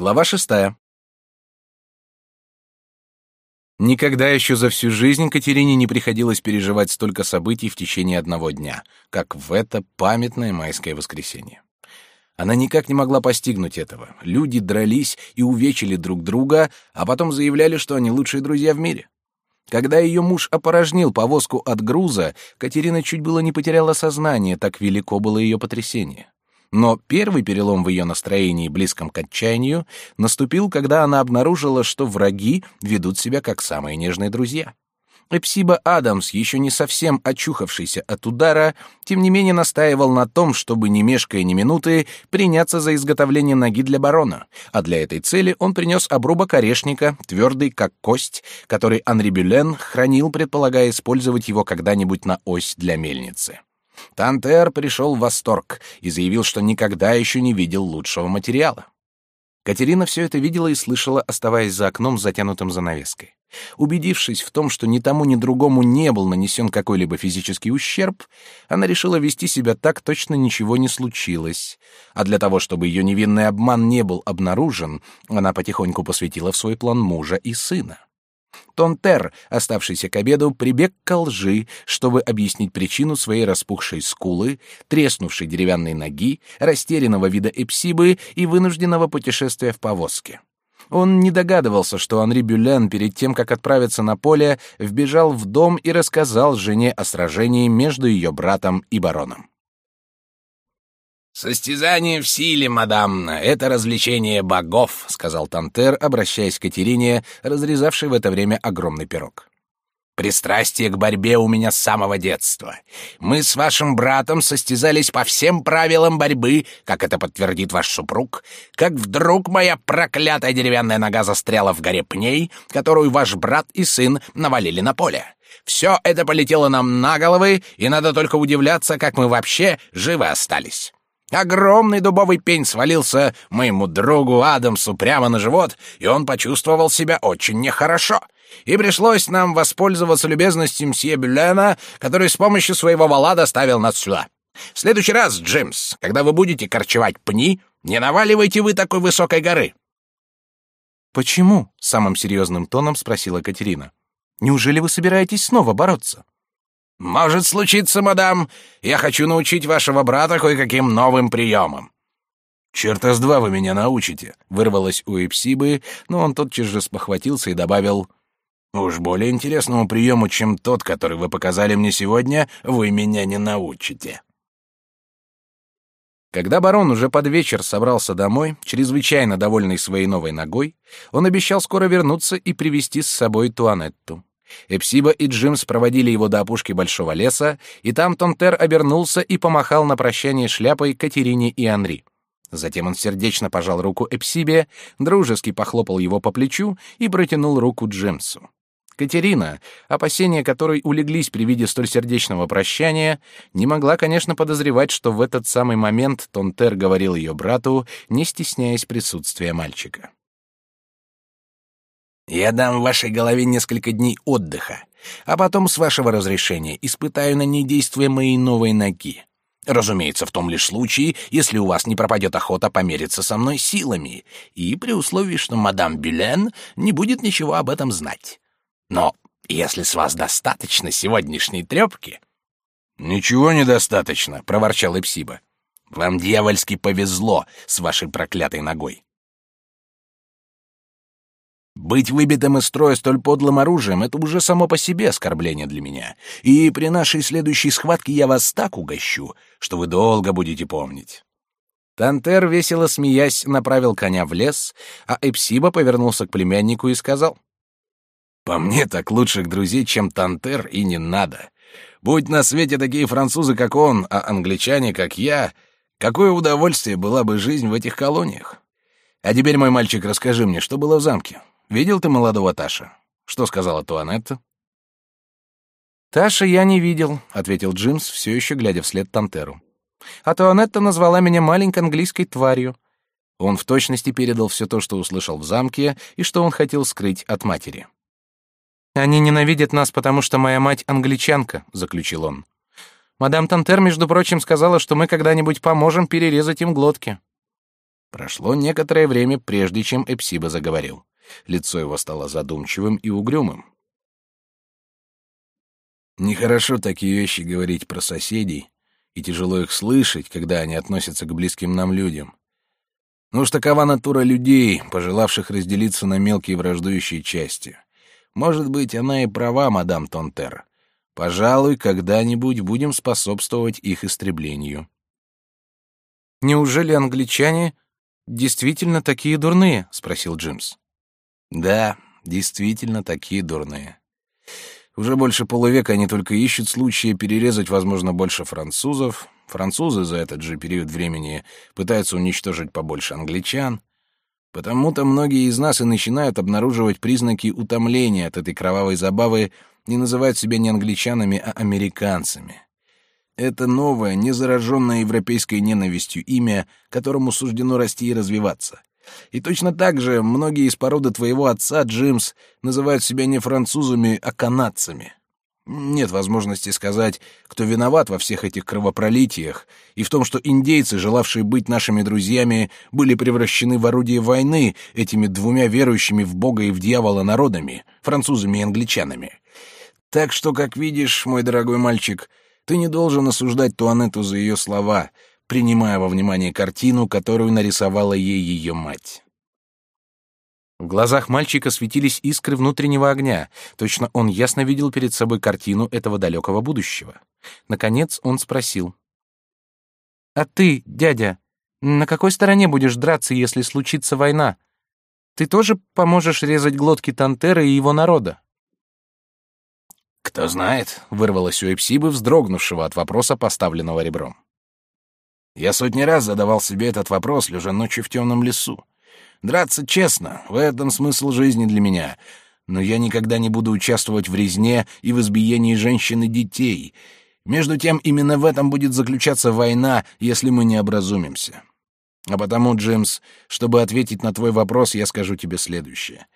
Глава шестая. Никогда еще за всю жизнь Катерине не приходилось переживать столько событий в течение одного дня, как в это памятное майское воскресенье. Она никак не могла постигнуть этого. Люди дрались и увечили друг друга, а потом заявляли, что они лучшие друзья в мире. Когда ее муж опорожнил повозку от груза, Катерина чуть было не потеряла сознание, так велико было ее потрясение. Но первый перелом в ее настроении, близком к отчаянию, наступил, когда она обнаружила, что враги ведут себя как самые нежные друзья. Эпсиба Адамс, еще не совсем очухавшийся от удара, тем не менее настаивал на том, чтобы, не мешкая ни минуты, приняться за изготовление ноги для барона, а для этой цели он принес обрубок орешника, твердый как кость, который Анри Бюлен хранил, предполагая использовать его когда-нибудь на ось для мельницы. Тантер пришел в восторг и заявил, что никогда еще не видел лучшего материала. Катерина все это видела и слышала, оставаясь за окном, затянутым занавеской. Убедившись в том, что ни тому, ни другому не был нанесен какой-либо физический ущерб, она решила вести себя так, точно ничего не случилось. А для того, чтобы ее невинный обман не был обнаружен, она потихоньку посвятила в свой план мужа и сына. Тонтер, оставшийся к обеду, прибег к лжи, чтобы объяснить причину своей распухшей скулы, треснувшей деревянной ноги, растерянного вида эпсибы и вынужденного путешествия в повозке. Он не догадывался, что Анри Бюлен перед тем, как отправиться на поле, вбежал в дом и рассказал жене о сражении между ее братом и бароном. «Состязание в силе, мадам, это развлечение богов», — сказал Тантер, обращаясь к Катерине, разрезавшей в это время огромный пирог. «Пристрастие к борьбе у меня с самого детства. Мы с вашим братом состязались по всем правилам борьбы, как это подтвердит ваш супруг, как вдруг моя проклятая деревянная нога застряла в горе пней, которую ваш брат и сын навалили на поле. Все это полетело нам на головы, и надо только удивляться, как мы вообще живы остались». Огромный дубовый пень свалился моему другу Адамсу прямо на живот, и он почувствовал себя очень нехорошо. И пришлось нам воспользоваться любезностью мсье Бюлена, который с помощью своего вала доставил нас сюда. В следующий раз, Джимс, когда вы будете корчевать пни, не наваливайте вы такой высокой горы. Почему? самым серьезным тоном спросила Катерина. Неужели вы собираетесь снова бороться? «Может случиться, мадам. Я хочу научить вашего брата кое-каким новым приемам». «Черта с два вы меня научите», — вырвалось у Эпсибы, но он тотчас же спохватился и добавил, «Уж более интересному приему, чем тот, который вы показали мне сегодня, вы меня не научите». Когда барон уже под вечер собрался домой, чрезвычайно довольный своей новой ногой, он обещал скоро вернуться и привести с собой Туанетту. Эпсиба и Джимс проводили его до опушки большого леса, и там Тонтер обернулся и помахал на прощание шляпой Катерине и Анри. Затем он сердечно пожал руку Эпсибе, дружески похлопал его по плечу и протянул руку Джимсу. Катерина, опасения которой улеглись при виде столь сердечного прощания, не могла, конечно, подозревать, что в этот самый момент Тонтер говорил ее брату, не стесняясь присутствия мальчика. Я дам вашей голове несколько дней отдыха, а потом, с вашего разрешения, испытаю на ней действие моей новой ноги. Разумеется, в том лишь случае, если у вас не пропадет охота помериться со мной силами, и при условии, что мадам Бюлен не будет ничего об этом знать. Но если с вас достаточно сегодняшней трепки...» «Ничего недостаточно», — проворчал Эпсиба. «Вам дьявольски повезло с вашей проклятой ногой. Быть выбитым из строя столь подлым оружием — это уже само по себе оскорбление для меня. И при нашей следующей схватке я вас так угощу, что вы долго будете помнить». Тантер, весело смеясь, направил коня в лес, а Эпсиба повернулся к племяннику и сказал. «По мне так лучших друзей, чем Тантер, и не надо. Будь на свете такие французы, как он, а англичане, как я, какое удовольствие была бы жизнь в этих колониях. А теперь, мой мальчик, расскажи мне, что было в замке?» Видел ты молодого Таша? Что сказала Туанетта? Таша я не видел, ответил Джимс, все еще глядя вслед Тантеру. А Туанетта назвала меня маленькой английской тварью. Он в точности передал все то, что услышал в замке и что он хотел скрыть от матери. Они ненавидят нас, потому что моя мать англичанка, заключил он. Мадам Тантер, между прочим, сказала, что мы когда-нибудь поможем перерезать им глотки. Прошло некоторое время, прежде чем Эпсиба заговорил. Лицо его стало задумчивым и угрюмым. Нехорошо такие вещи говорить про соседей, и тяжело их слышать, когда они относятся к близким нам людям. Ну уж такова натура людей, пожелавших разделиться на мелкие враждующие части. Может быть, она и права, мадам Тонтер. Пожалуй, когда-нибудь будем способствовать их истреблению. Неужели англичане действительно такие дурные? спросил Джимс. Да, действительно такие дурные. Уже больше полувека они только ищут случая перерезать, возможно, больше французов. Французы за этот же период времени пытаются уничтожить побольше англичан. Потому-то многие из нас и начинают обнаруживать признаки утомления от этой кровавой забавы и называют себя не англичанами, а американцами. Это новое, незараженное европейской ненавистью имя, которому суждено расти и развиваться. И точно так же многие из породы твоего отца, Джимс, называют себя не французами, а канадцами. Нет возможности сказать, кто виноват во всех этих кровопролитиях и в том, что индейцы, желавшие быть нашими друзьями, были превращены в орудие войны этими двумя верующими в Бога и в дьявола народами, французами и англичанами. Так что, как видишь, мой дорогой мальчик, ты не должен осуждать Туанету за ее слова, принимая во внимание картину, которую нарисовала ей ее мать. В глазах мальчика светились искры внутреннего огня. Точно он ясно видел перед собой картину этого далекого будущего. Наконец он спросил. «А ты, дядя, на какой стороне будешь драться, если случится война? Ты тоже поможешь резать глотки Тантера и его народа?» «Кто знает», — вырвалось у Эпсибы, вздрогнувшего от вопроса, поставленного ребром. Я сотни раз задавал себе этот вопрос, лежа ночью в темном лесу. Драться честно — в этом смысл жизни для меня. Но я никогда не буду участвовать в резне и в избиении женщин и детей. Между тем, именно в этом будет заключаться война, если мы не образумимся. А потому, Джимс, чтобы ответить на твой вопрос, я скажу тебе следующее.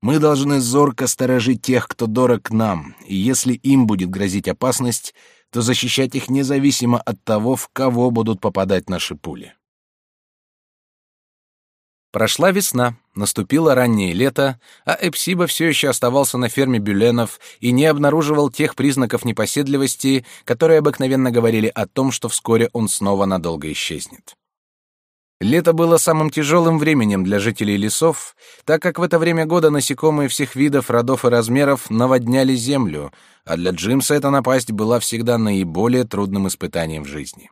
Мы должны зорко сторожить тех, кто дорог нам, и если им будет грозить опасность, то защищать их независимо от того, в кого будут попадать наши пули. Прошла весна, наступило раннее лето, а Эпсиба все еще оставался на ферме Бюленов и не обнаруживал тех признаков непоседливости, которые обыкновенно говорили о том, что вскоре он снова надолго исчезнет. Лето было самым тяжелым временем для жителей лесов, так как в это время года насекомые всех видов, родов и размеров наводняли землю, а для Джимса эта напасть была всегда наиболее трудным испытанием в жизни.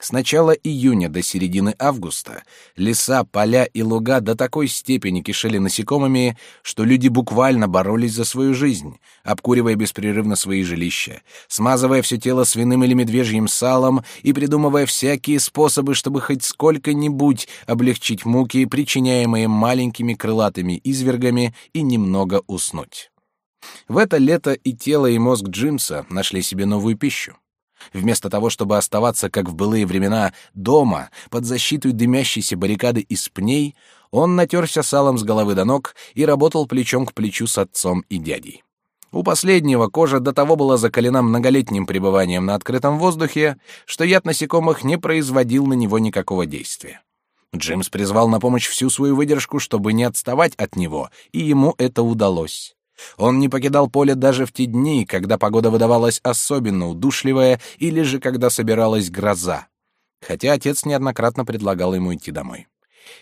С начала июня до середины августа леса, поля и луга до такой степени кишели насекомыми, что люди буквально боролись за свою жизнь, обкуривая беспрерывно свои жилища, смазывая все тело свиным или медвежьим салом и придумывая всякие способы, чтобы хоть сколько-нибудь облегчить муки, причиняемые маленькими крылатыми извергами, и немного уснуть. В это лето и тело, и мозг Джимса нашли себе новую пищу. Вместо того, чтобы оставаться, как в былые времена, дома, под защитой дымящейся баррикады из пней, он натерся салом с головы до ног и работал плечом к плечу с отцом и дядей. У последнего кожа до того была закалена многолетним пребыванием на открытом воздухе, что яд насекомых не производил на него никакого действия. Джимс призвал на помощь всю свою выдержку, чтобы не отставать от него, и ему это удалось. Он не покидал поле даже в те дни, когда погода выдавалась особенно удушливая или же когда собиралась гроза. Хотя отец неоднократно предлагал ему идти домой.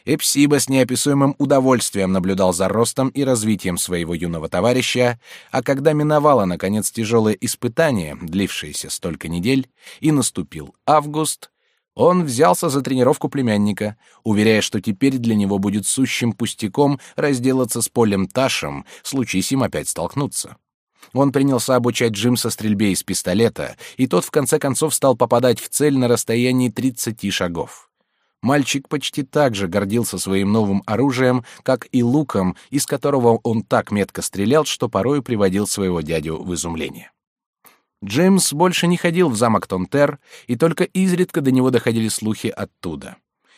Эпсиба с неописуемым удовольствием наблюдал за ростом и развитием своего юного товарища, а когда миновало, наконец, тяжелое испытание, длившееся столько недель, и наступил август, он взялся за тренировку племянника, уверяя, что теперь для него будет сущим пустяком разделаться с Полем Ташем, случись им опять столкнуться. Он принялся обучать Джимса стрельбе из пистолета, и тот в конце концов стал попадать в цель на расстоянии 30 шагов. Мальчик почти так же гордился своим новым оружием, как и луком, из которого он так метко стрелял, что порою приводил своего дядю в изумление. Джеймс больше не ходил в замок Тонтер, и только изредка до него доходили слухи оттуда.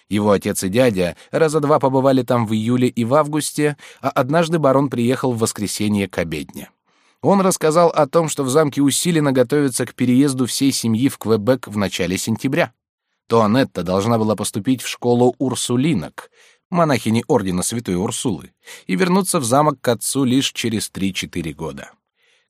Его отец и дядя раза два побывали там в июле и в августе, а однажды барон приехал в воскресенье к обедне. Он рассказал о том, что в замке усиленно готовятся к переезду всей семьи в Квебек в начале сентября. то Анетта должна была поступить в школу Урсулинок, монахини ордена Святой Урсулы, и вернуться в замок к отцу лишь через 3-4 года.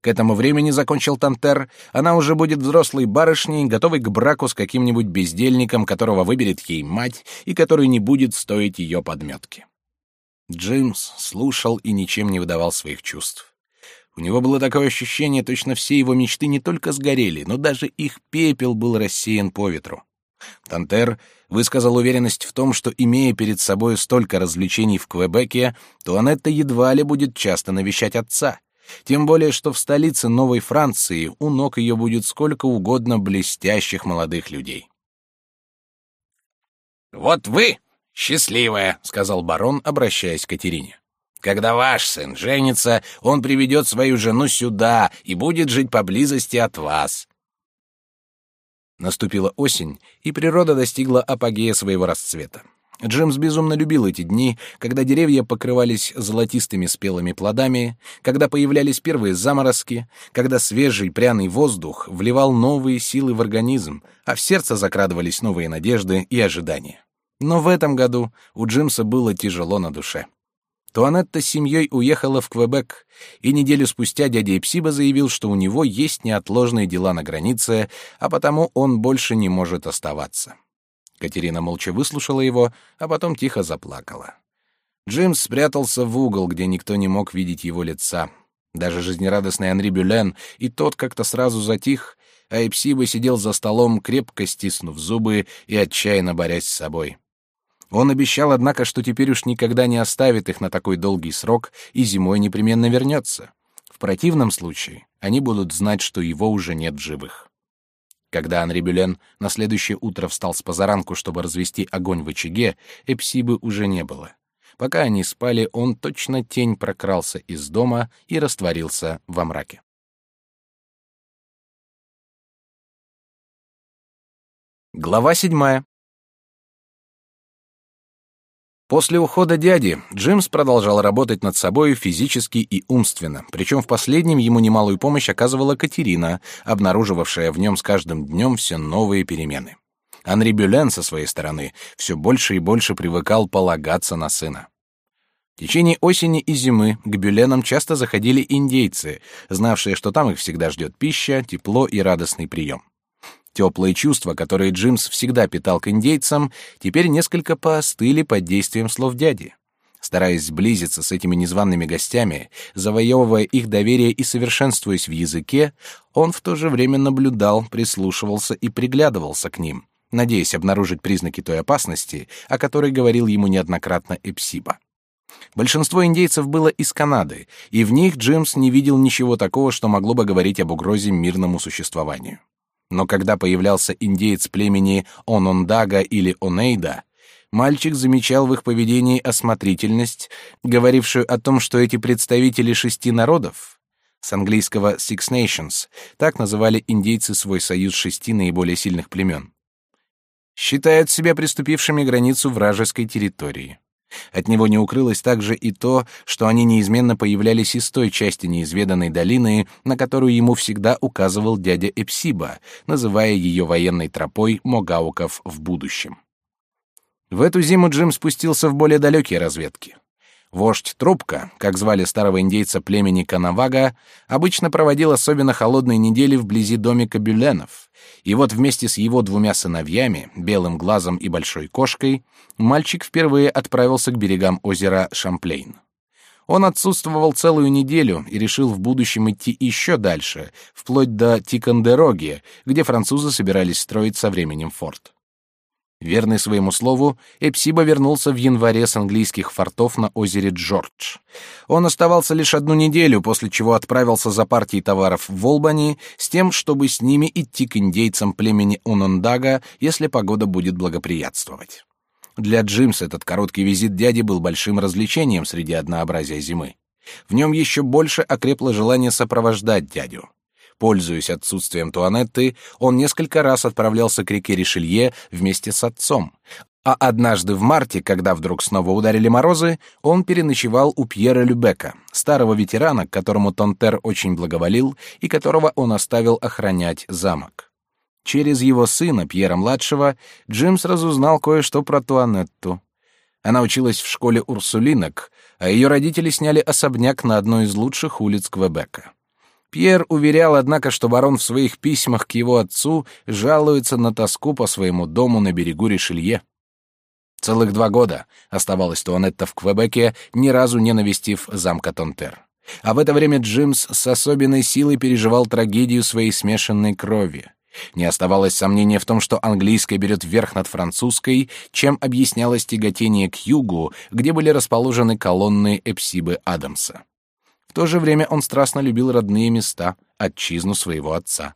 К этому времени, закончил Тантер, она уже будет взрослой барышней, готовой к браку с каким-нибудь бездельником, которого выберет ей мать и который не будет стоить ее подметки. Джимс слушал и ничем не выдавал своих чувств. У него было такое ощущение, точно все его мечты не только сгорели, но даже их пепел был рассеян по ветру. Тантер высказал уверенность в том, что, имея перед собой столько развлечений в Квебеке, то Анетта едва ли будет часто навещать отца. Тем более, что в столице Новой Франции у ног ее будет сколько угодно блестящих молодых людей. «Вот вы счастливая», — сказал барон, обращаясь к Катерине. «Когда ваш сын женится, он приведет свою жену сюда и будет жить поблизости от вас. Наступила осень, и природа достигла апогея своего расцвета. Джимс безумно любил эти дни, когда деревья покрывались золотистыми спелыми плодами, когда появлялись первые заморозки, когда свежий пряный воздух вливал новые силы в организм, а в сердце закрадывались новые надежды и ожидания. Но в этом году у Джимса было тяжело на душе. Туанетта с семьей уехала в Квебек, и неделю спустя дядя Эпсиба заявил, что у него есть неотложные дела на границе, а потому он больше не может оставаться. Катерина молча выслушала его, а потом тихо заплакала. Джимс спрятался в угол, где никто не мог видеть его лица. Даже жизнерадостный Анри Бюлен, и тот как-то сразу затих, а Эпсиба сидел за столом, крепко стиснув зубы и отчаянно борясь с собой. Он обещал, однако, что теперь уж никогда не оставит их на такой долгий срок и зимой непременно вернется. В противном случае они будут знать, что его уже нет в живых. Когда Анри Бюлен на следующее утро встал с позаранку, чтобы развести огонь в очаге, Эпсибы уже не было. Пока они спали, он точно тень прокрался из дома и растворился во мраке. Глава седьмая. После ухода дяди Джимс продолжал работать над собой физически и умственно, причем в последнем ему немалую помощь оказывала Катерина, обнаруживавшая в нем с каждым днем все новые перемены. Анри Бюлен со своей стороны все больше и больше привыкал полагаться на сына. В течение осени и зимы к Бюленам часто заходили индейцы, знавшие, что там их всегда ждет пища, тепло и радостный прием. Теплые чувства, которые Джимс всегда питал к индейцам, теперь несколько поостыли под действием слов дяди. Стараясь сблизиться с этими незваными гостями, завоевывая их доверие и совершенствуясь в языке, он в то же время наблюдал, прислушивался и приглядывался к ним, надеясь обнаружить признаки той опасности, о которой говорил ему неоднократно Эпсиба. Большинство индейцев было из Канады, и в них Джимс не видел ничего такого, что могло бы говорить об угрозе мирному существованию. Но когда появлялся индеец племени Онондага или Онейда, мальчик замечал в их поведении осмотрительность, говорившую о том, что эти представители шести народов, с английского Six Nations, так называли индейцы свой союз шести наиболее сильных племен, считают себя приступившими границу вражеской территории. От него не укрылось также и то, что они неизменно появлялись из той части неизведанной долины, на которую ему всегда указывал дядя Эпсиба, называя ее военной тропой Могауков в будущем. В эту зиму Джим спустился в более далекие разведки. Вождь Трубка, как звали старого индейца племени Канавага, обычно проводил особенно холодные недели вблизи домика Бюленов, и вот вместе с его двумя сыновьями, Белым Глазом и Большой Кошкой, мальчик впервые отправился к берегам озера Шамплейн. Он отсутствовал целую неделю и решил в будущем идти еще дальше, вплоть до Тикандероги, где французы собирались строить со временем форт. Верный своему слову, Эпсиба вернулся в январе с английских фортов на озере Джордж. Он оставался лишь одну неделю, после чего отправился за партией товаров в Волбани с тем, чтобы с ними идти к индейцам племени Унондага, если погода будет благоприятствовать. Для Джимса этот короткий визит дяди был большим развлечением среди однообразия зимы. В нем еще больше окрепло желание сопровождать дядю. Пользуясь отсутствием Туанетты, он несколько раз отправлялся к реке Ришелье вместе с отцом. А однажды в марте, когда вдруг снова ударили морозы, он переночевал у Пьера Любека, старого ветерана, к которому Тонтер очень благоволил и которого он оставил охранять замок. Через его сына, Пьера-младшего, Джимс разузнал кое-что про Туанетту. Она училась в школе Урсулинок, а ее родители сняли особняк на одной из лучших улиц Квебека. Пьер уверял, однако, что барон в своих письмах к его отцу жалуется на тоску по своему дому на берегу Ришелье. Целых два года оставалась Туанетта в Квебеке, ни разу не навестив замка Тонтер. А в это время Джимс с особенной силой переживал трагедию своей смешанной крови. Не оставалось сомнения в том, что английская берет верх над французской, чем объяснялось тяготение к югу, где были расположены колонны Эпсибы Адамса. В то же время он страстно любил родные места, отчизну своего отца.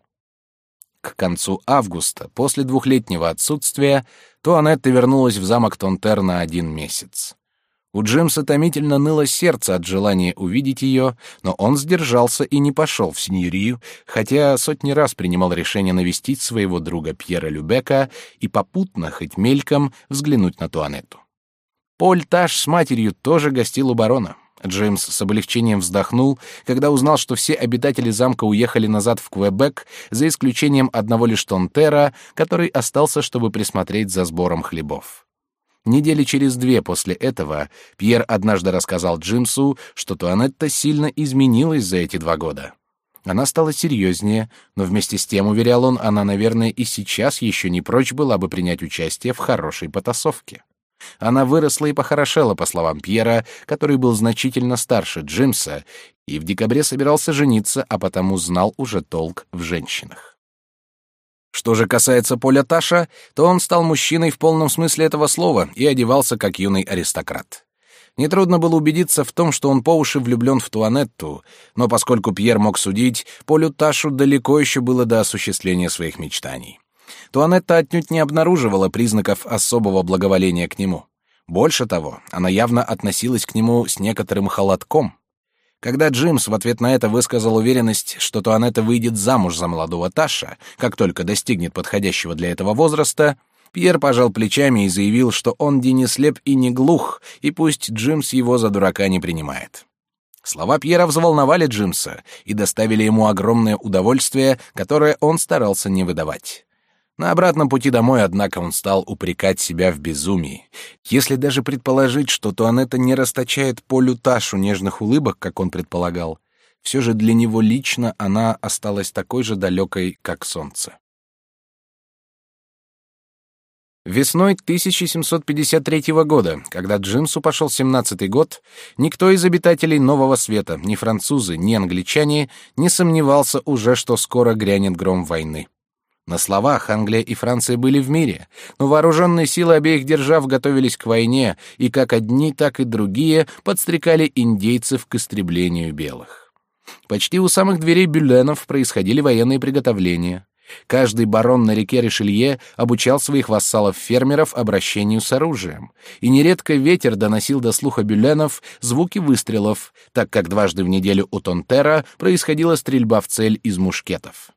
К концу августа, после двухлетнего отсутствия, Туанетта вернулась в замок Тонтер на один месяц. У Джимса томительно ныло сердце от желания увидеть ее, но он сдержался и не пошел в синьорию, хотя сотни раз принимал решение навестить своего друга Пьера Любека и попутно, хоть мельком, взглянуть на Туанетту. Поль Таш с матерью тоже гостил у барона. Джеймс с облегчением вздохнул, когда узнал, что все обитатели замка уехали назад в Квебек, за исключением одного лишь Тонтера, который остался, чтобы присмотреть за сбором хлебов. Недели через две после этого Пьер однажды рассказал Джимсу, что Туанетта сильно изменилась за эти два года. Она стала серьезнее, но вместе с тем, уверял он, она, наверное, и сейчас еще не прочь была бы принять участие в хорошей потасовке. Она выросла и похорошела, по словам Пьера, который был значительно старше Джимса и в декабре собирался жениться, а потому знал уже толк в женщинах. Что же касается Поля Таша, то он стал мужчиной в полном смысле этого слова и одевался как юный аристократ. Нетрудно было убедиться в том, что он по уши влюблен в Туанетту, но поскольку Пьер мог судить, Полю Ташу далеко еще было до осуществления своих мечтаний. Туанетта отнюдь не обнаруживала признаков особого благоволения к нему. Больше того, она явно относилась к нему с некоторым холодком. Когда Джимс в ответ на это высказал уверенность, что Туанетта выйдет замуж за молодого Таша, как только достигнет подходящего для этого возраста, Пьер пожал плечами и заявил, что он не слеп и не глух, и пусть Джимс его за дурака не принимает. Слова Пьера взволновали Джимса и доставили ему огромное удовольствие, которое он старался не выдавать. На обратном пути домой, однако, он стал упрекать себя в безумии. Если даже предположить, что Туанетта не расточает Полю Ташу нежных улыбок, как он предполагал, все же для него лично она осталась такой же далекой, как солнце. Весной 1753 года, когда Джимсу пошел 17-й год, никто из обитателей Нового Света, ни французы, ни англичане, не сомневался уже, что скоро грянет гром войны. На словах Англия и Франция были в мире, но вооруженные силы обеих держав готовились к войне, и как одни, так и другие подстрекали индейцев к истреблению белых. Почти у самых дверей Бюлленов происходили военные приготовления. Каждый барон на реке Ришелье обучал своих вассалов-фермеров обращению с оружием, и нередко ветер доносил до слуха Бюлленов звуки выстрелов, так как дважды в неделю у Тонтера происходила стрельба в цель из мушкетов.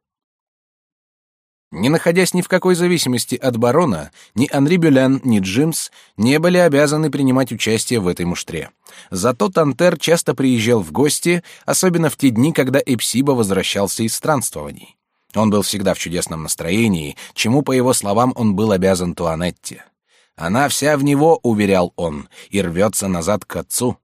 Не находясь ни в какой зависимости от барона, ни Анри Бюлен, ни Джимс не были обязаны принимать участие в этой муштре. Зато Тантер часто приезжал в гости, особенно в те дни, когда Эпсиба возвращался из странствований. Он был всегда в чудесном настроении, чему, по его словам, он был обязан Туанетте. Она вся в него, уверял он, и рвется назад к отцу.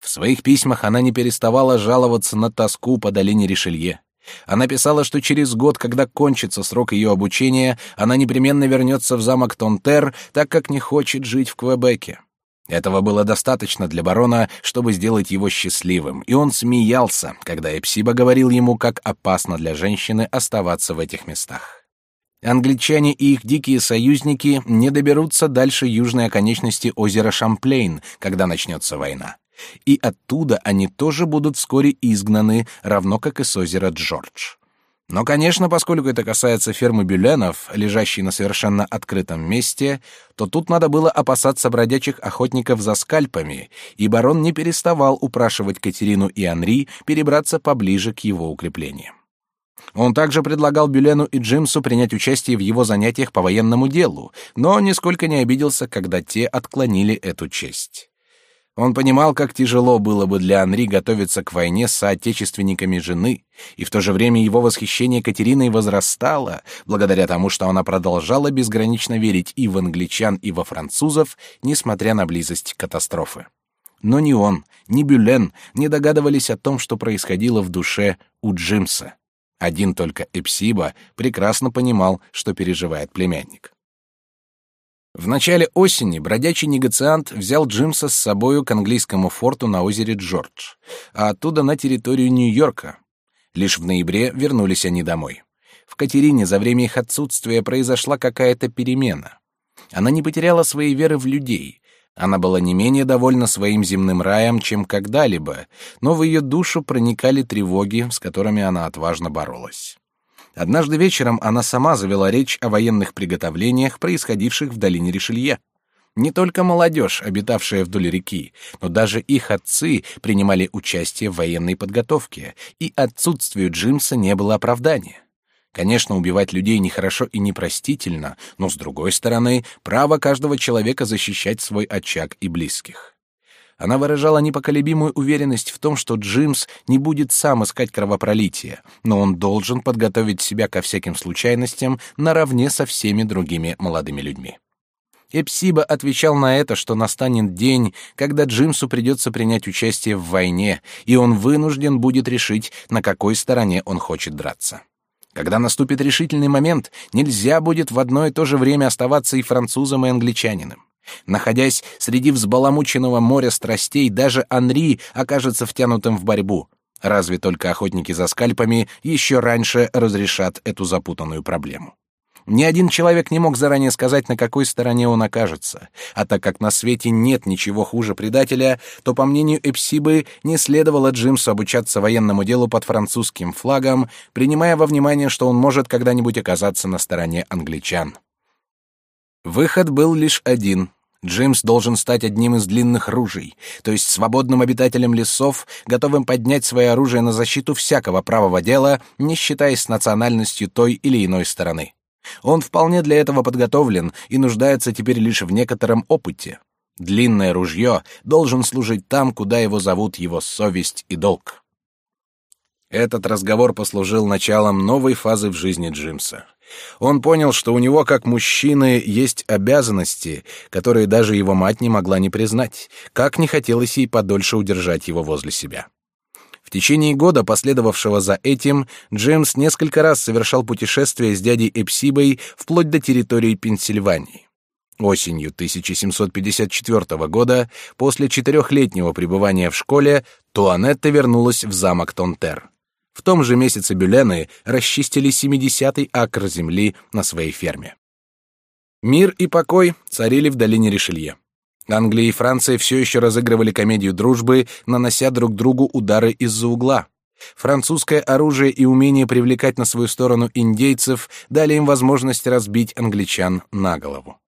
В своих письмах она не переставала жаловаться на тоску по долине Ришелье. Она писала, что через год, когда кончится срок ее обучения, она непременно вернется в замок Тонтер, так как не хочет жить в Квебеке. Этого было достаточно для барона, чтобы сделать его счастливым, и он смеялся, когда Эпсиба говорил ему, как опасно для женщины оставаться в этих местах. Англичане и их дикие союзники не доберутся дальше южной оконечности озера Шамплейн, когда начнется война и оттуда они тоже будут вскоре изгнаны, равно как и с озера Джордж. Но, конечно, поскольку это касается фермы Бюленов, лежащей на совершенно открытом месте, то тут надо было опасаться бродячих охотников за скальпами, и барон не переставал упрашивать Катерину и Анри перебраться поближе к его укреплениям. Он также предлагал Бюлену и Джимсу принять участие в его занятиях по военному делу, но нисколько не обиделся, когда те отклонили эту честь. Он понимал, как тяжело было бы для Анри готовиться к войне с соотечественниками жены, и в то же время его восхищение Катериной возрастало, благодаря тому, что она продолжала безгранично верить и в англичан, и во французов, несмотря на близость катастрофы. Но ни он, ни Бюлен не догадывались о том, что происходило в душе у Джимса. Один только Эпсиба прекрасно понимал, что переживает племянник. В начале осени бродячий негациант взял Джимса с собою к английскому форту на озере Джордж, а оттуда на территорию Нью-Йорка. Лишь в ноябре вернулись они домой. В Катерине за время их отсутствия произошла какая-то перемена. Она не потеряла своей веры в людей. Она была не менее довольна своим земным раем, чем когда-либо, но в ее душу проникали тревоги, с которыми она отважно боролась. Однажды вечером она сама завела речь о военных приготовлениях, происходивших в долине Ришелье. Не только молодежь, обитавшая вдоль реки, но даже их отцы принимали участие в военной подготовке, и отсутствию Джимса не было оправдания. Конечно, убивать людей нехорошо и непростительно, но, с другой стороны, право каждого человека защищать свой очаг и близких. Она выражала непоколебимую уверенность в том, что Джимс не будет сам искать кровопролития, но он должен подготовить себя ко всяким случайностям наравне со всеми другими молодыми людьми. Эпсиба отвечал на это, что настанет день, когда Джимсу придется принять участие в войне, и он вынужден будет решить, на какой стороне он хочет драться. Когда наступит решительный момент, нельзя будет в одно и то же время оставаться и французом, и англичанином. Находясь среди взбаламученного моря страстей, даже Анри окажется втянутым в борьбу. Разве только охотники за скальпами еще раньше разрешат эту запутанную проблему. Ни один человек не мог заранее сказать, на какой стороне он окажется, а так как на свете нет ничего хуже предателя, то, по мнению Эпсибы, не следовало Джимсу обучаться военному делу под французским флагом, принимая во внимание, что он может когда-нибудь оказаться на стороне англичан. Выход был лишь один. Джимс должен стать одним из длинных ружей, то есть свободным обитателем лесов, готовым поднять свое оружие на защиту всякого правого дела, не считаясь с национальностью той или иной стороны. Он вполне для этого подготовлен и нуждается теперь лишь в некотором опыте. Длинное ружье должен служить там, куда его зовут его совесть и долг. Этот разговор послужил началом новой фазы в жизни Джимса. Он понял, что у него, как мужчины, есть обязанности, которые даже его мать не могла не признать, как не хотелось ей подольше удержать его возле себя. В течение года, последовавшего за этим, Джеймс несколько раз совершал путешествия с дядей Эпсибой вплоть до территории Пенсильвании. Осенью 1754 года, после четырехлетнего пребывания в школе, Туанетта вернулась в замок Тонтер. В том же месяце Бюлены расчистили 70-й акр земли на своей ферме. Мир и покой царили в долине Ришелье. Англия и Франция все еще разыгрывали комедию дружбы, нанося друг другу удары из-за угла. Французское оружие и умение привлекать на свою сторону индейцев дали им возможность разбить англичан на голову.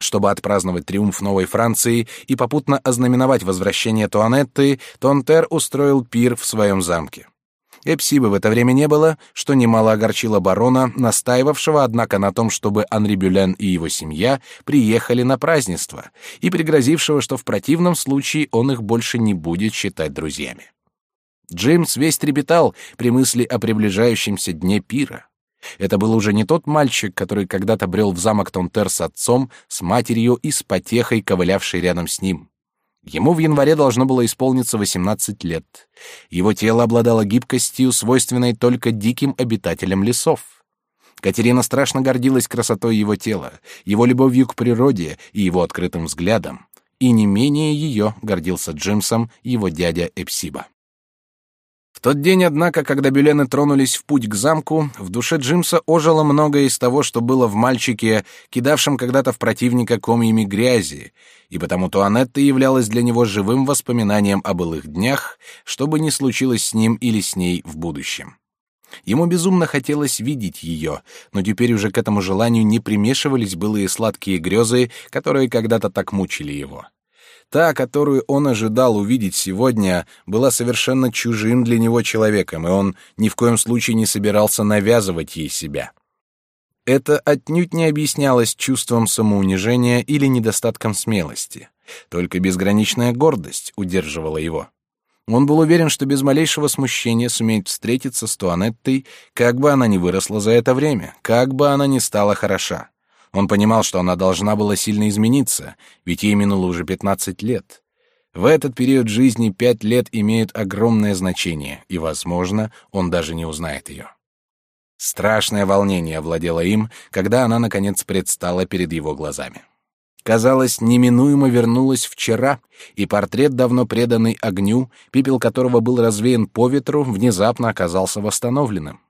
Чтобы отпраздновать триумф Новой Франции и попутно ознаменовать возвращение Туанетты, Тонтер устроил пир в своем замке. Эпсибы в это время не было, что немало огорчило барона, настаивавшего, однако, на том, чтобы Анри Бюлен и его семья приехали на празднество, и пригрозившего, что в противном случае он их больше не будет считать друзьями. Джеймс весь трепетал при мысли о приближающемся дне пира. Это был уже не тот мальчик, который когда-то брел в замок Тонтер с отцом, с матерью и с потехой, ковылявшей рядом с ним. Ему в январе должно было исполниться 18 лет. Его тело обладало гибкостью, свойственной только диким обитателям лесов. Катерина страшно гордилась красотой его тела, его любовью к природе и его открытым взглядом. И не менее ее гордился Джимсом его дядя Эпсиба. В тот день, однако, когда Бюлены тронулись в путь к замку, в душе Джимса ожило многое из того, что было в мальчике, кидавшем когда-то в противника комьями грязи, и потому Туанетта являлась для него живым воспоминанием о былых днях, что бы ни случилось с ним или с ней в будущем. Ему безумно хотелось видеть ее, но теперь уже к этому желанию не примешивались былые сладкие грезы, которые когда-то так мучили его. Та, которую он ожидал увидеть сегодня, была совершенно чужим для него человеком, и он ни в коем случае не собирался навязывать ей себя. Это отнюдь не объяснялось чувством самоунижения или недостатком смелости. Только безграничная гордость удерживала его. Он был уверен, что без малейшего смущения сумеет встретиться с Туанеттой, как бы она ни выросла за это время, как бы она ни стала хороша. Он понимал, что она должна была сильно измениться, ведь ей минуло уже пятнадцать лет. В этот период жизни пять лет имеют огромное значение, и, возможно, он даже не узнает ее. Страшное волнение овладело им, когда она, наконец, предстала перед его глазами. Казалось, неминуемо вернулась вчера, и портрет, давно преданный огню, пепел которого был развеян по ветру, внезапно оказался восстановленным.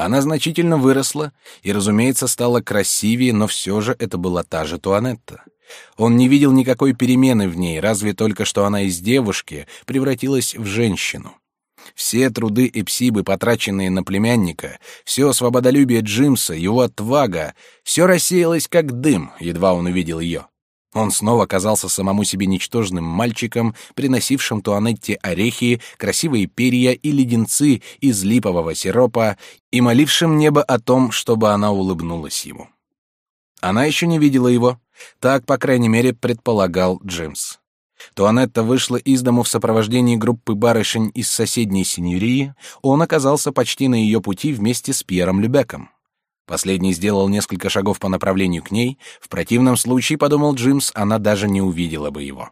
Она значительно выросла и, разумеется, стала красивее, но все же это была та же Туанетта. Он не видел никакой перемены в ней, разве только что она из девушки превратилась в женщину. Все труды Эпсибы, потраченные на племянника, все свободолюбие Джимса, его отвага, все рассеялось как дым, едва он увидел ее. Он снова оказался самому себе ничтожным мальчиком, приносившим Туанетте орехи, красивые перья и леденцы из липового сиропа и молившим небо о том, чтобы она улыбнулась ему. Она еще не видела его. Так, по крайней мере, предполагал Джимс. Туанетта вышла из дому в сопровождении группы барышень из соседней синьории, он оказался почти на ее пути вместе с Пьером Любеком. Последний сделал несколько шагов по направлению к ней, в противном случае, подумал Джимс, она даже не увидела бы его.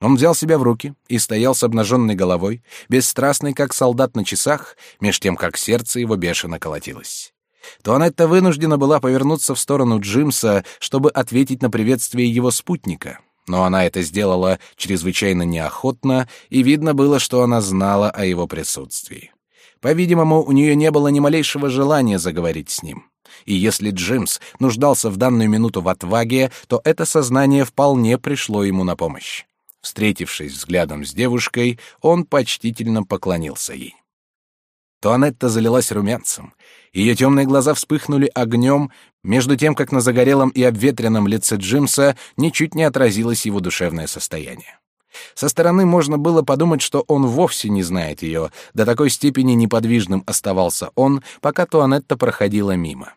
Он взял себя в руки и стоял с обнаженной головой, бесстрастный, как солдат на часах, меж тем, как сердце его бешено колотилось. Туанетта вынуждена была повернуться в сторону Джимса, чтобы ответить на приветствие его спутника, но она это сделала чрезвычайно неохотно, и видно было, что она знала о его присутствии. По-видимому, у нее не было ни малейшего желания заговорить с ним. И если Джимс нуждался в данную минуту в отваге, то это сознание вполне пришло ему на помощь. Встретившись взглядом с девушкой, он почтительно поклонился ей. Туанетта залилась румянцем. Ее темные глаза вспыхнули огнем, между тем, как на загорелом и обветренном лице Джимса ничуть не отразилось его душевное состояние. Со стороны можно было подумать, что он вовсе не знает ее, до такой степени неподвижным оставался он, пока Туанетта проходила мимо.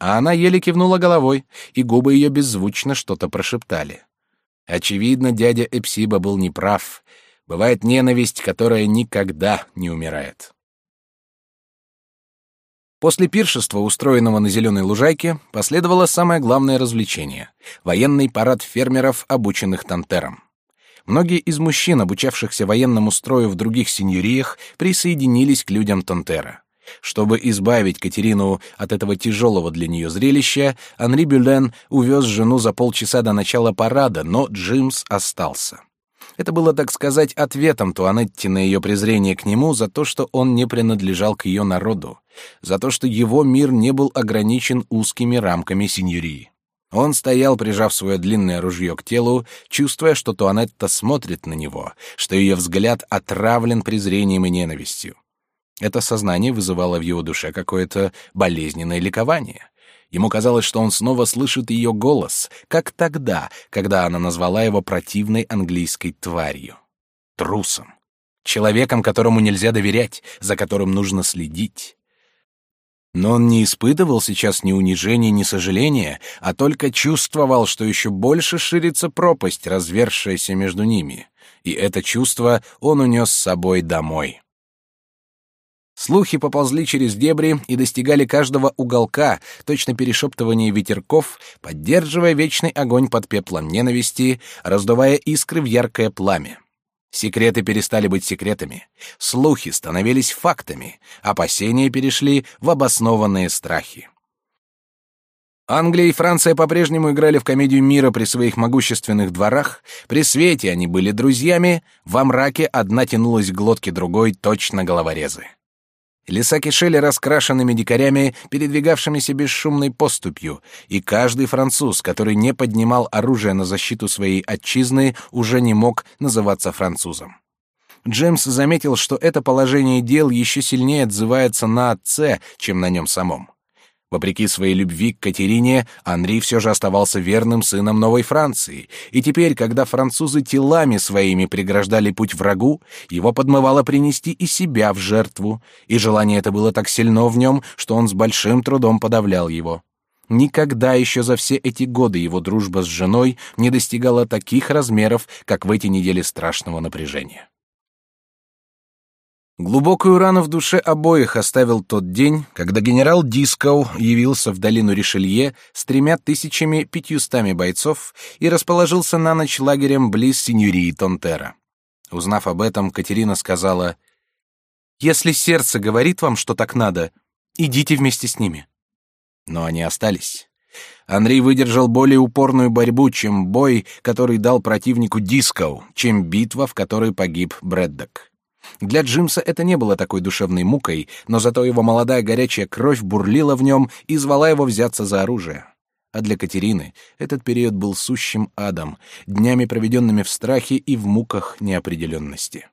А она еле кивнула головой, и губы ее беззвучно что-то прошептали. Очевидно, дядя Эпсиба был неправ. Бывает ненависть, которая никогда не умирает. После пиршества, устроенного на зеленой лужайке, последовало самое главное развлечение — военный парад фермеров, обученных тантером. Многие из мужчин, обучавшихся военному строю в других сеньориях, присоединились к людям Тонтера. Чтобы избавить Катерину от этого тяжелого для нее зрелища, Анри Бюлен увез жену за полчаса до начала парада, но Джимс остался. Это было, так сказать, ответом Туанетти на ее презрение к нему за то, что он не принадлежал к ее народу, за то, что его мир не был ограничен узкими рамками сеньории. Он стоял, прижав свое длинное ружье к телу, чувствуя, что Туанетта смотрит на него, что ее взгляд отравлен презрением и ненавистью. Это сознание вызывало в его душе какое-то болезненное ликование. Ему казалось, что он снова слышит ее голос, как тогда, когда она назвала его противной английской тварью. Трусом. Человеком, которому нельзя доверять, за которым нужно следить. Но он не испытывал сейчас ни унижения, ни сожаления, а только чувствовал, что еще больше ширится пропасть, развершаяся между ними. И это чувство он унес с собой домой. Слухи поползли через дебри и достигали каждого уголка, точно перешептывание ветерков, поддерживая вечный огонь под пеплом ненависти, раздувая искры в яркое пламя. Секреты перестали быть секретами, слухи становились фактами, опасения перешли в обоснованные страхи. Англия и Франция по-прежнему играли в комедию мира при своих могущественных дворах, при свете они были друзьями, во мраке одна тянулась к глотке другой, точно головорезы. Леса кишели раскрашенными дикарями, передвигавшимися бесшумной поступью, и каждый француз, который не поднимал оружие на защиту своей отчизны, уже не мог называться французом. Джеймс заметил, что это положение дел еще сильнее отзывается на отце, чем на нем самом. Вопреки своей любви к Катерине, Анри все же оставался верным сыном Новой Франции, и теперь, когда французы телами своими преграждали путь врагу, его подмывало принести и себя в жертву, и желание это было так сильно в нем, что он с большим трудом подавлял его. Никогда еще за все эти годы его дружба с женой не достигала таких размеров, как в эти недели страшного напряжения. Глубокую рану в душе обоих оставил тот день, когда генерал Дискоу явился в долину Ришелье с тремя тысячами пятьюстами бойцов и расположился на ночь лагерем близ синьории Тонтера. Узнав об этом, Катерина сказала, «Если сердце говорит вам, что так надо, идите вместе с ними». Но они остались. Андрей выдержал более упорную борьбу, чем бой, который дал противнику Дискоу, чем битва, в которой погиб Брэддок. Для Джимса это не было такой душевной мукой, но зато его молодая горячая кровь бурлила в нем и звала его взяться за оружие. А для Катерины этот период был сущим адом, днями, проведенными в страхе и в муках неопределенности.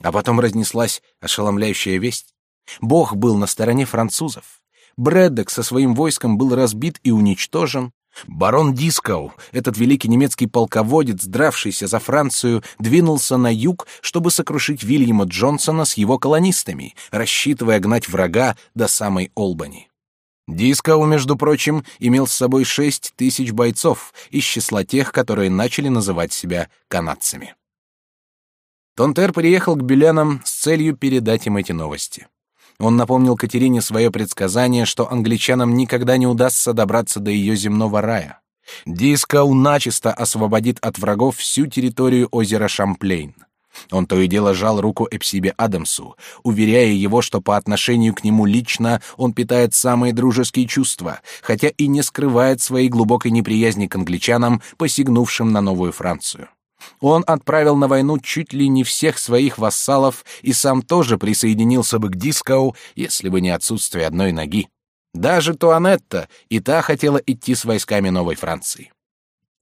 А потом разнеслась ошеломляющая весть. Бог был на стороне французов. Брэддок со своим войском был разбит и уничтожен. Барон Дискоу, этот великий немецкий полководец, дравшийся за Францию, двинулся на юг, чтобы сокрушить Вильяма Джонсона с его колонистами, рассчитывая гнать врага до самой Олбани. Дискоу, между прочим, имел с собой шесть тысяч бойцов из числа тех, которые начали называть себя канадцами. Тонтер приехал к Бюленам с целью передать им эти новости. Он напомнил Катерине свое предсказание, что англичанам никогда не удастся добраться до ее земного рая. Дискау начисто освободит от врагов всю территорию озера Шамплейн. Он то и дело жал руку Эпсибе Адамсу, уверяя его, что по отношению к нему лично он питает самые дружеские чувства, хотя и не скрывает своей глубокой неприязни к англичанам, посягнувшим на Новую Францию. Он отправил на войну чуть ли не всех своих вассалов и сам тоже присоединился бы к Дискоу, если бы не отсутствие одной ноги. Даже Туанетта и та хотела идти с войсками Новой Франции.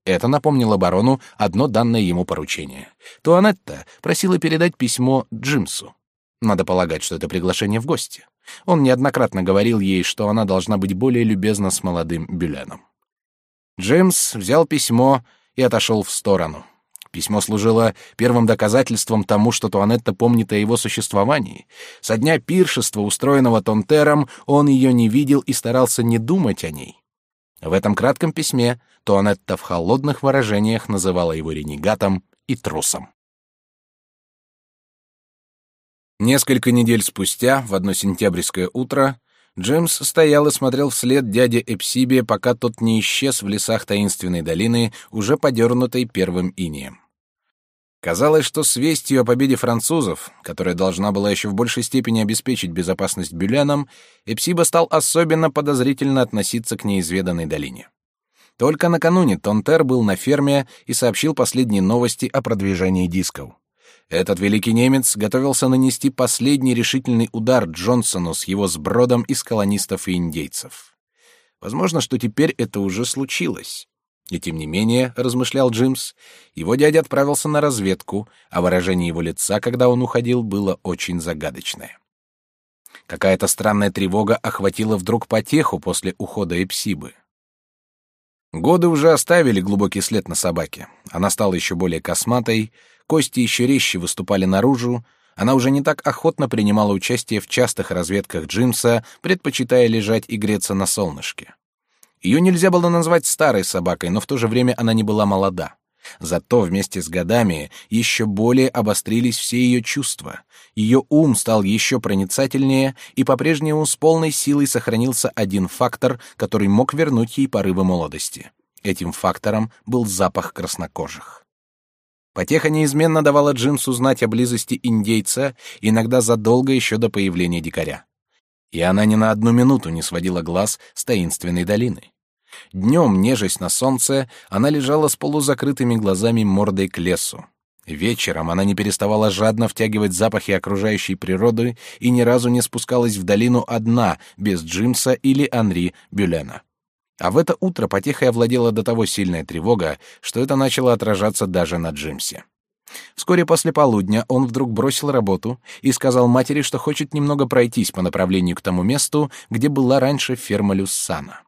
Это напомнило барону одно данное ему поручение. Туанетта просила передать письмо Джимсу. Надо полагать, что это приглашение в гости. Он неоднократно говорил ей, что она должна быть более любезна с молодым Бюленом. Джимс взял письмо и отошел в сторону. Письмо служило первым доказательством тому, что Туанетта помнит о его существовании. Со дня пиршества, устроенного Тонтером, он ее не видел и старался не думать о ней. В этом кратком письме Туанетта в холодных выражениях называла его ренегатом и трусом. Несколько недель спустя, в одно сентябрьское утро, Джеймс стоял и смотрел вслед дяде Эпсибе, пока тот не исчез в лесах таинственной долины, уже подернутой первым инием. Казалось, что с вестью о победе французов, которая должна была еще в большей степени обеспечить безопасность Бюлянам, Эпсиба стал особенно подозрительно относиться к неизведанной долине. Только накануне Тонтер был на ферме и сообщил последние новости о продвижении дисков. Этот великий немец готовился нанести последний решительный удар Джонсону с его сбродом из колонистов и индейцев. Возможно, что теперь это уже случилось. И тем не менее, размышлял Джимс, его дядя отправился на разведку, а выражение его лица, когда он уходил, было очень загадочное. Какая-то странная тревога охватила вдруг потеху после ухода Эпсибы. Годы уже оставили глубокий след на собаке. Она стала еще более косматой, кости еще резче выступали наружу, она уже не так охотно принимала участие в частых разведках Джимса, предпочитая лежать и греться на солнышке. Ее нельзя было назвать старой собакой, но в то же время она не была молода. Зато вместе с годами еще более обострились все ее чувства. Ее ум стал еще проницательнее, и по-прежнему с полной силой сохранился один фактор, который мог вернуть ей порывы молодости. Этим фактором был запах краснокожих. Потеха неизменно давала Джимсу знать о близости индейца, иногда задолго еще до появления дикаря. И она ни на одну минуту не сводила глаз с таинственной долины. Днем, нежесть на солнце, она лежала с полузакрытыми глазами мордой к лесу. Вечером она не переставала жадно втягивать запахи окружающей природы и ни разу не спускалась в долину одна, без Джимса или Анри Бюлена. А в это утро потехой овладела до того сильная тревога, что это начало отражаться даже на Джимсе. Вскоре после полудня он вдруг бросил работу и сказал матери, что хочет немного пройтись по направлению к тому месту, где была раньше ферма Люссана.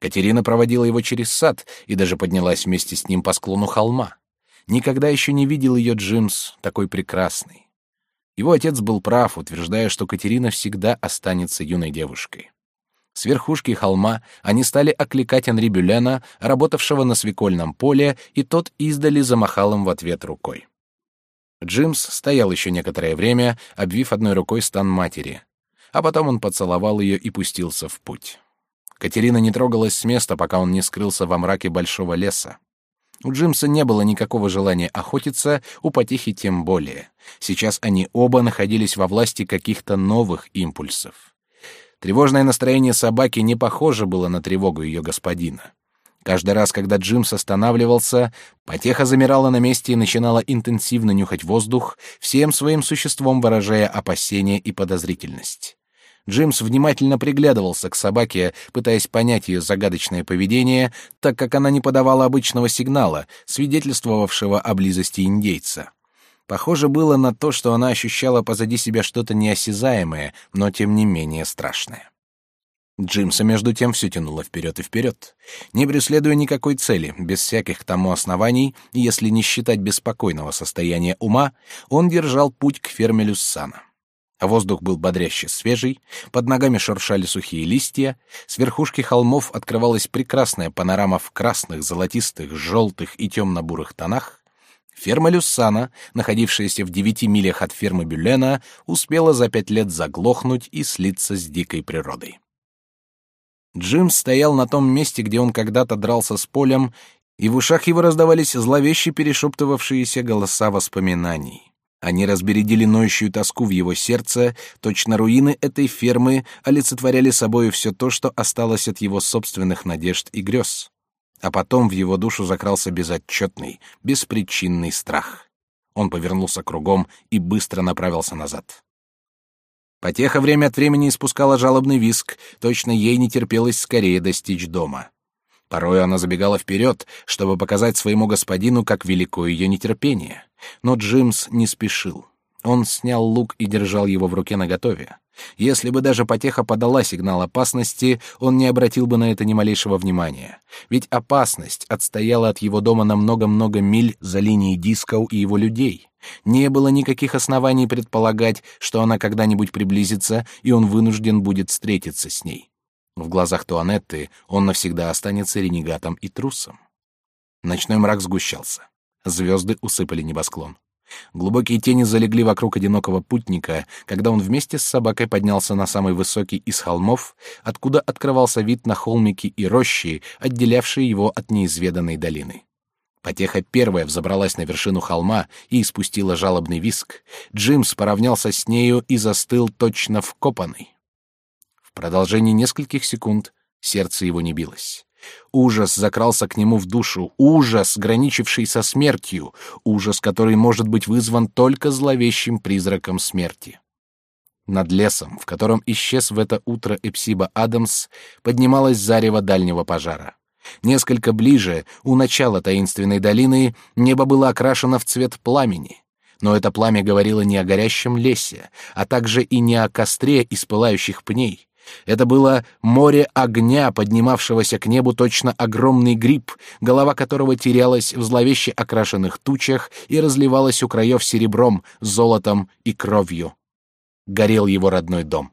Катерина проводила его через сад и даже поднялась вместе с ним по склону холма. Никогда еще не видел ее Джимс такой прекрасной. Его отец был прав, утверждая, что Катерина всегда останется юной девушкой. С верхушки холма они стали окликать Анри Бюлена, работавшего на свекольном поле, и тот издали замахал им в ответ рукой. Джимс стоял еще некоторое время, обвив одной рукой стан матери. А потом он поцеловал ее и пустился в путь. Катерина не трогалась с места, пока он не скрылся во мраке большого леса. У Джимса не было никакого желания охотиться, у Потехи тем более. Сейчас они оба находились во власти каких-то новых импульсов. Тревожное настроение собаки не похоже было на тревогу ее господина. Каждый раз, когда Джимс останавливался, потеха замирала на месте и начинала интенсивно нюхать воздух, всем своим существом выражая опасение и подозрительность. Джимс внимательно приглядывался к собаке, пытаясь понять ее загадочное поведение, так как она не подавала обычного сигнала, свидетельствовавшего о близости индейца. Похоже было на то, что она ощущала позади себя что-то неосязаемое, но тем не менее страшное. Джимса, между тем, все тянуло вперед и вперед. Не преследуя никакой цели, без всяких к тому оснований, если не считать беспокойного состояния ума, он держал путь к ферме Люссана. Воздух был бодряще свежий, под ногами шуршали сухие листья, с верхушки холмов открывалась прекрасная панорама в красных, золотистых, желтых и темно-бурых тонах, Ферма Люссана, находившаяся в девяти милях от фермы Бюлена, успела за пять лет заглохнуть и слиться с дикой природой. Джим стоял на том месте, где он когда-то дрался с полем, и в ушах его раздавались зловеще перешептывавшиеся голоса воспоминаний. Они разбередили ноющую тоску в его сердце, точно руины этой фермы олицетворяли собою все то, что осталось от его собственных надежд и грез. А потом в его душу закрался безотчетный, беспричинный страх. Он повернулся кругом и быстро направился назад. Потеха время от времени испускала жалобный виск, точно ей не терпелось скорее достичь дома. Порой она забегала вперед, чтобы показать своему господину, как велико ее нетерпение. Но Джимс не спешил. Он снял лук и держал его в руке наготове. Если бы даже потеха подала сигнал опасности, он не обратил бы на это ни малейшего внимания. Ведь опасность отстояла от его дома на много-много миль за линией Дискоу и его людей. Не было никаких оснований предполагать, что она когда-нибудь приблизится, и он вынужден будет встретиться с ней. В глазах Туанетты он навсегда останется ренегатом и трусом. Ночной мрак сгущался. Звезды усыпали небосклон. Глубокие тени залегли вокруг одинокого путника, когда он вместе с собакой поднялся на самый высокий из холмов, откуда открывался вид на холмики и рощи, отделявшие его от неизведанной долины. Потеха первая взобралась на вершину холма и испустила жалобный виск. Джимс поравнялся с нею и застыл точно вкопанный. Продолжении нескольких секунд сердце его не билось. Ужас закрался к нему в душу, ужас, граничивший со смертью, ужас, который может быть вызван только зловещим призраком смерти. Над лесом, в котором исчез в это утро Эпсиба Адамс, поднималось зарево дальнего пожара. Несколько ближе, у начала таинственной долины, небо было окрашено в цвет пламени. Но это пламя говорило не о горящем лесе, а также и не о костре из пылающих пней. Это было море огня, поднимавшегося к небу точно огромный гриб, голова которого терялась в зловеще окрашенных тучах и разливалась у краев серебром, золотом и кровью. Горел его родной дом.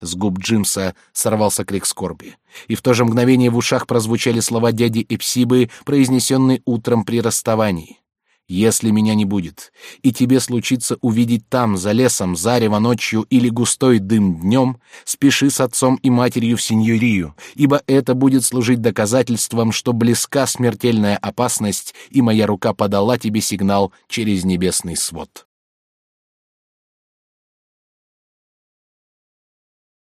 С губ Джимса сорвался крик скорби, и в то же мгновение в ушах прозвучали слова дяди Эпсибы, произнесенные утром при расставании. Если меня не будет, и тебе случится увидеть там, за лесом, зарево ночью или густой дым днем, спеши с отцом и матерью в сеньорию, ибо это будет служить доказательством, что близка смертельная опасность, и моя рука подала тебе сигнал через небесный свод.